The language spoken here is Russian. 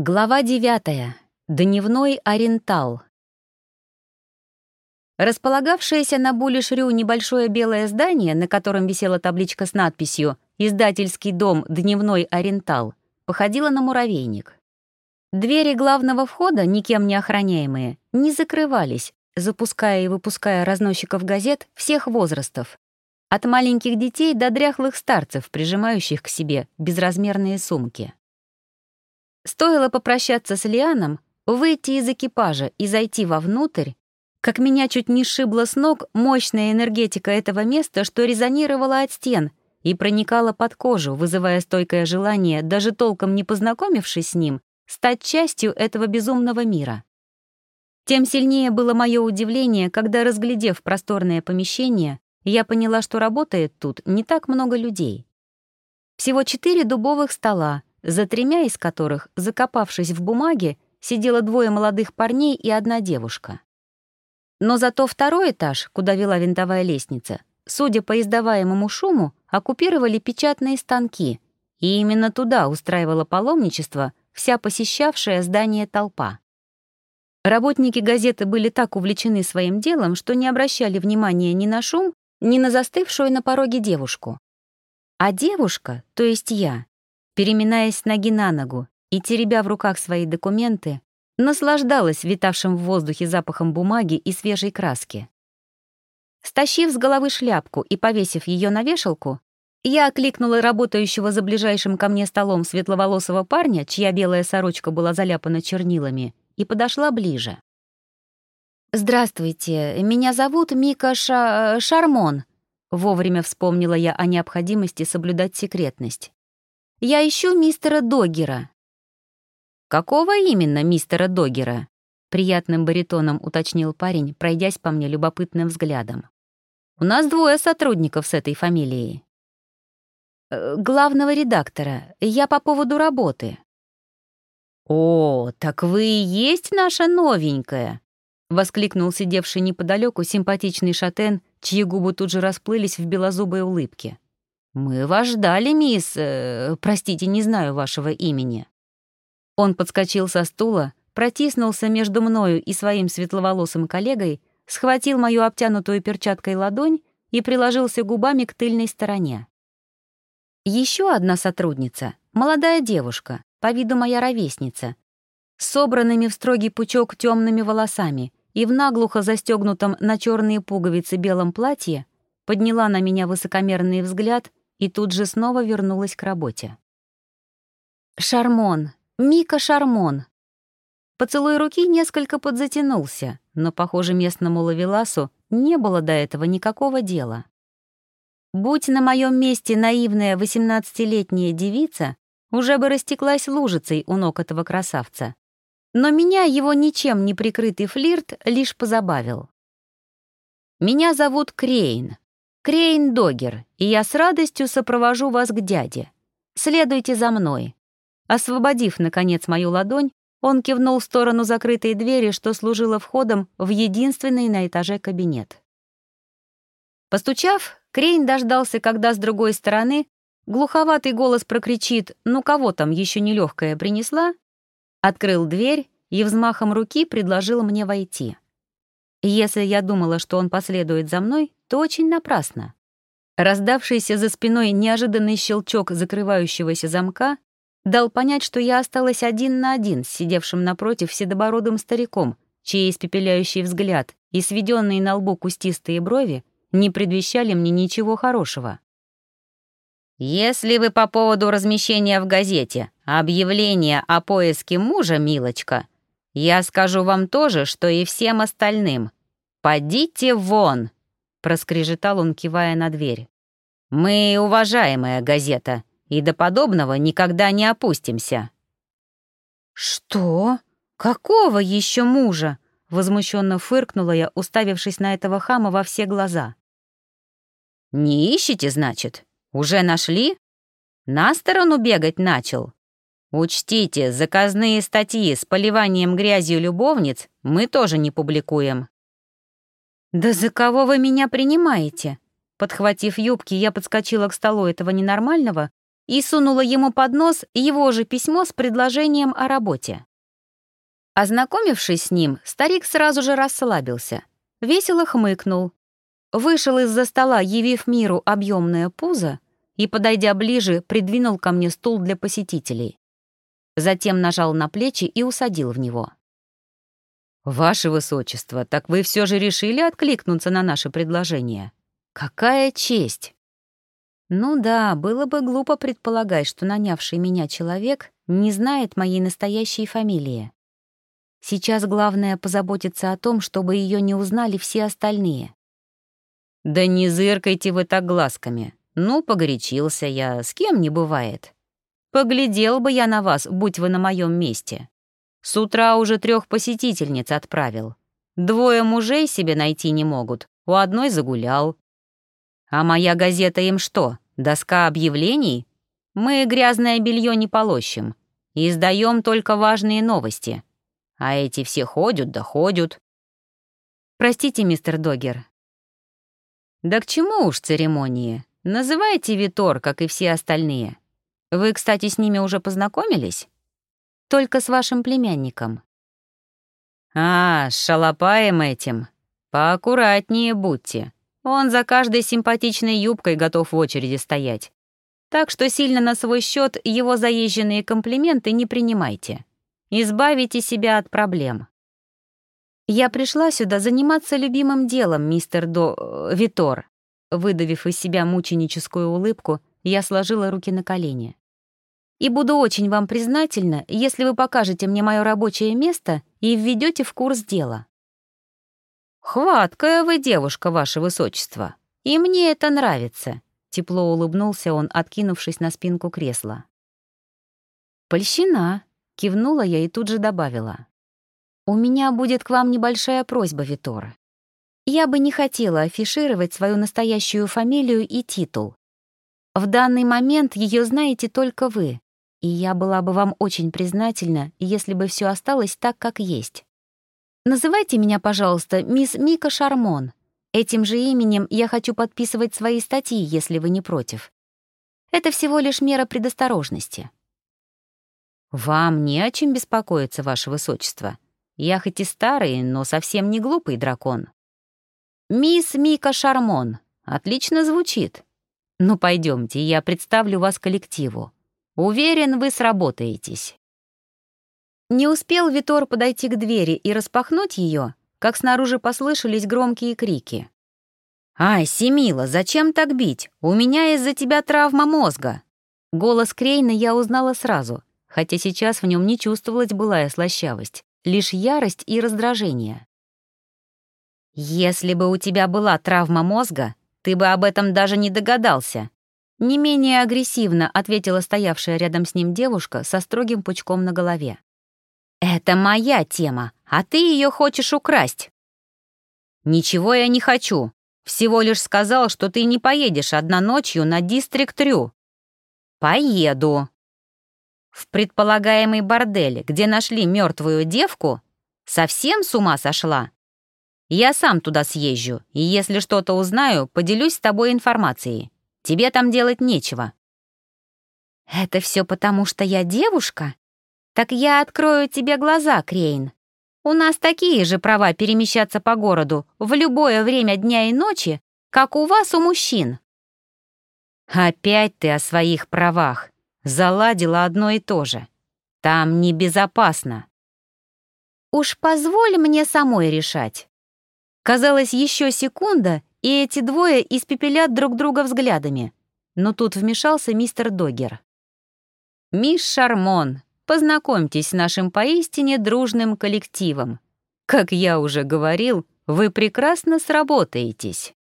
Глава 9. Дневной Орентал. Располагавшееся на Булишрю небольшое белое здание, на котором висела табличка с надписью «Издательский дом Дневной Орентал», походило на муравейник. Двери главного входа, никем не охраняемые, не закрывались, запуская и выпуская разносчиков газет всех возрастов. От маленьких детей до дряхлых старцев, прижимающих к себе безразмерные сумки. Стоило попрощаться с Лианом, выйти из экипажа и зайти вовнутрь, как меня чуть не сшибла с ног мощная энергетика этого места, что резонировала от стен и проникала под кожу, вызывая стойкое желание, даже толком не познакомившись с ним, стать частью этого безумного мира. Тем сильнее было мое удивление, когда, разглядев просторное помещение, я поняла, что работает тут не так много людей. Всего четыре дубовых стола, за тремя из которых, закопавшись в бумаге, сидело двое молодых парней и одна девушка. Но зато второй этаж, куда вела винтовая лестница, судя по издаваемому шуму, оккупировали печатные станки, и именно туда устраивала паломничество вся посещавшая здание толпа. Работники газеты были так увлечены своим делом, что не обращали внимания ни на шум, ни на застывшую на пороге девушку. А девушка, то есть я, переминаясь ноги на ногу и теребя в руках свои документы, наслаждалась витавшим в воздухе запахом бумаги и свежей краски. Стащив с головы шляпку и повесив ее на вешалку, я окликнула работающего за ближайшим ко мне столом светловолосого парня, чья белая сорочка была заляпана чернилами, и подошла ближе. «Здравствуйте, меня зовут Мика Ша... Шармон», — вовремя вспомнила я о необходимости соблюдать секретность. Я ищу мистера Догера». «Какого именно мистера Догера?» — приятным баритоном уточнил парень, пройдясь по мне любопытным взглядом. «У нас двое сотрудников с этой фамилией». «Э, «Главного редактора. Я по поводу работы». «О, так вы и есть наша новенькая!» — воскликнул сидевший неподалеку симпатичный шатен, чьи губы тут же расплылись в белозубой улыбке. «Мы вас ждали, мисс... Э, простите, не знаю вашего имени». Он подскочил со стула, протиснулся между мною и своим светловолосым коллегой, схватил мою обтянутую перчаткой ладонь и приложился губами к тыльной стороне. Еще одна сотрудница, молодая девушка, по виду моя ровесница, с собранными в строгий пучок темными волосами и в наглухо застегнутом на черные пуговицы белом платье, подняла на меня высокомерный взгляд и тут же снова вернулась к работе. «Шармон! Мика Шармон!» Поцелуй руки несколько подзатянулся, но, похоже, местному лавеласу не было до этого никакого дела. Будь на моем месте наивная восемнадцатилетняя девица, уже бы растеклась лужицей у ног этого красавца. Но меня его ничем не прикрытый флирт лишь позабавил. «Меня зовут Крейн. Крейн Догер, и я с радостью сопровожу вас к дяде. Следуйте за мной». Освободив, наконец, мою ладонь, он кивнул в сторону закрытой двери, что служила входом в единственный на этаже кабинет. Постучав, Крейн дождался, когда с другой стороны глуховатый голос прокричит «Ну кого там еще нелегкая принесла?» Открыл дверь и взмахом руки предложил мне войти. Если я думала, что он последует за мной, то очень напрасно. Раздавшийся за спиной неожиданный щелчок закрывающегося замка дал понять, что я осталась один на один с сидевшим напротив седобородым стариком, чей испепеляющий взгляд и сведенные на лбу кустистые брови не предвещали мне ничего хорошего. «Если вы по поводу размещения в газете объявление о поиске мужа, милочка, я скажу вам то же, что и всем остальным. Подите вон!» проскрежетал он, кивая на дверь. «Мы уважаемая газета, и до подобного никогда не опустимся». «Что? Какого еще мужа?» — возмущенно фыркнула я, уставившись на этого хама во все глаза. «Не ищете, значит? Уже нашли? На сторону бегать начал? Учтите, заказные статьи с поливанием грязью любовниц мы тоже не публикуем. «Да за кого вы меня принимаете?» Подхватив юбки, я подскочила к столу этого ненормального, и сунула ему под нос его же письмо с предложением о работе. Ознакомившись с ним, старик сразу же расслабился, весело хмыкнул, вышел из-за стола, явив миру объемное пузо, и, подойдя ближе, придвинул ко мне стул для посетителей. Затем нажал на плечи и усадил в него. «Ваше Высочество, так вы все же решили откликнуться на наше предложение? Какая честь!» Ну да, было бы глупо предполагать, что нанявший меня человек не знает моей настоящей фамилии. Сейчас главное позаботиться о том, чтобы ее не узнали все остальные. «Да не зыркайте вы так глазками. Ну, погорячился я, с кем не бывает. Поглядел бы я на вас, будь вы на моем месте. С утра уже трех посетительниц отправил. Двое мужей себе найти не могут, у одной загулял, а моя газета им что, доска объявлений? Мы грязное белье не полощем. Издаем только важные новости. А эти все ходят да ходят. Простите, мистер Догер. Да к чему уж церемонии? Называйте Витор, как и все остальные. Вы, кстати, с ними уже познакомились? Только с вашим племянником. А, с шалопаем этим. Поаккуратнее будьте. Он за каждой симпатичной юбкой готов в очереди стоять. Так что сильно на свой счет его заезженные комплименты не принимайте. Избавите себя от проблем. Я пришла сюда заниматься любимым делом, мистер До... Э, Витор. Выдавив из себя мученическую улыбку, я сложила руки на колени. И буду очень вам признательна, если вы покажете мне мое рабочее место и введете в курс дела. «Хваткая вы девушка, ваше высочество, и мне это нравится», — тепло улыбнулся он, откинувшись на спинку кресла. «Польщина», — кивнула я и тут же добавила. «У меня будет к вам небольшая просьба, Витор. Я бы не хотела афишировать свою настоящую фамилию и титул. В данный момент ее знаете только вы, и я была бы вам очень признательна, если бы все осталось так, как есть. Называйте меня, пожалуйста, мисс Мика Шармон. Этим же именем я хочу подписывать свои статьи, если вы не против. Это всего лишь мера предосторожности. Вам не о чем беспокоиться, ваше высочество. Я хоть и старый, но совсем не глупый дракон. Мисс Мика Шармон. Отлично звучит. Ну, пойдемте, я представлю вас коллективу. Уверен, вы сработаетесь. Не успел Витор подойти к двери и распахнуть ее, как снаружи послышались громкие крики. «Ай, Семила, зачем так бить? У меня из-за тебя травма мозга!» Голос Крейна я узнала сразу, хотя сейчас в нем не чувствовалась былая слащавость, лишь ярость и раздражение. «Если бы у тебя была травма мозга, ты бы об этом даже не догадался», не менее агрессивно ответила стоявшая рядом с ним девушка со строгим пучком на голове. «Это моя тема, а ты ее хочешь украсть». «Ничего я не хочу. Всего лишь сказал, что ты не поедешь одна ночью на Дистрикт-Рю». «Поеду». «В предполагаемый бордель, где нашли мертвую девку? Совсем с ума сошла?» «Я сам туда съезжу, и если что-то узнаю, поделюсь с тобой информацией. Тебе там делать нечего». «Это все потому, что я девушка?» «Так я открою тебе глаза, Крейн. У нас такие же права перемещаться по городу в любое время дня и ночи, как у вас у мужчин». «Опять ты о своих правах. Заладила одно и то же. Там небезопасно». «Уж позволь мне самой решать». Казалось, еще секунда, и эти двое испепелят друг друга взглядами. Но тут вмешался мистер Догер. «Мисс Шармон, познакомьтесь с нашим поистине дружным коллективом. Как я уже говорил, вы прекрасно сработаетесь.